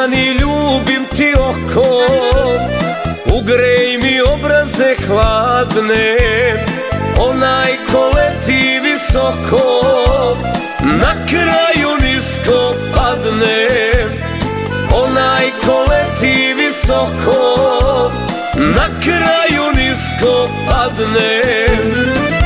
Stani ljubim ti oko. Ugrej mi obraze hladne. Onaj ko leti visoko Na kraju nisko padne. Onaj ko leti visoko Na kraju nisko padne.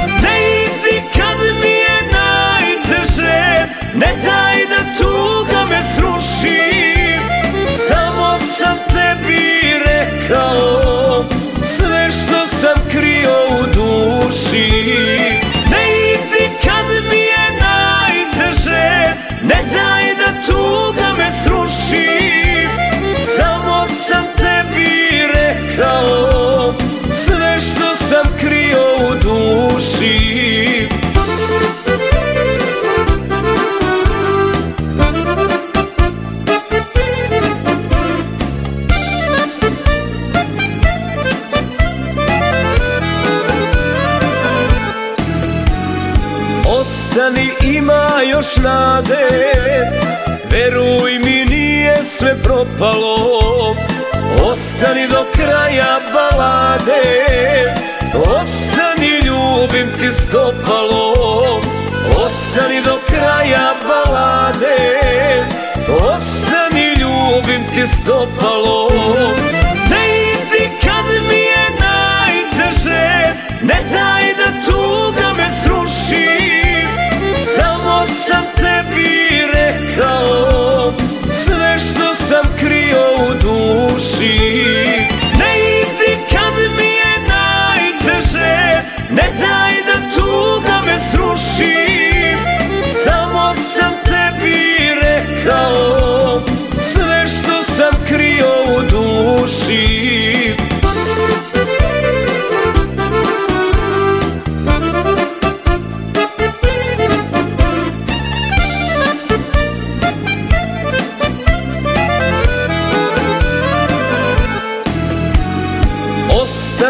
Duši Ostani ima još nade. Veruj mi nije sve propalo. Ostani do kraja balade ti stopalo Ostani do kraja balade Ostani ljubim ti stopalo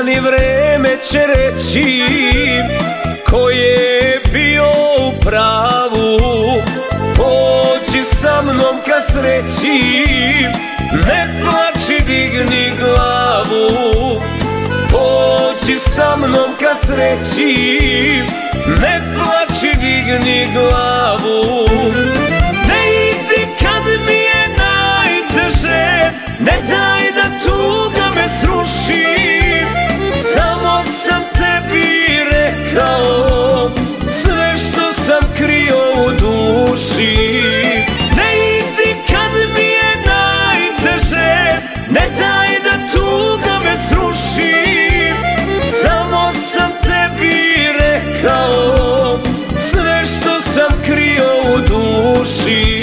Ostani vreme će reći Ko je bio u pravu. Pođi sa mnom ka sreći Ne plači, digni glavu. Pođi sa mnom ka sreći see